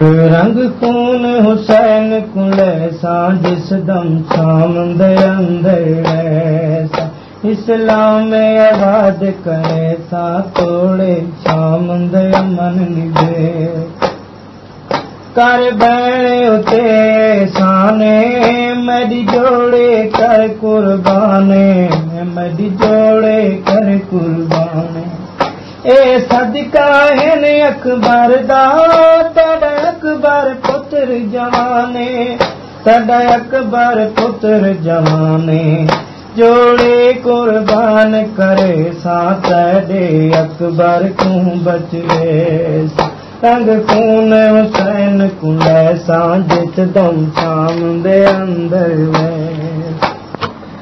رنگ خون حسین کلے سا جس دم شام دے اندر اسلام آباد کرے سا توڑے شام دے من کر بہنے اتے سانے میری جوڑے کر قربانے میری جوڑے کر قربانے اے صدقہ ہے اکبر دا تڑ اکبر پتر جوانے سڈا اکبر پتر جوانے جوڑے قربان کرے ساتھ دے اکبر کو بچ گئے رنگ خون حسین کو لے سا جت دم شام دے اندر میں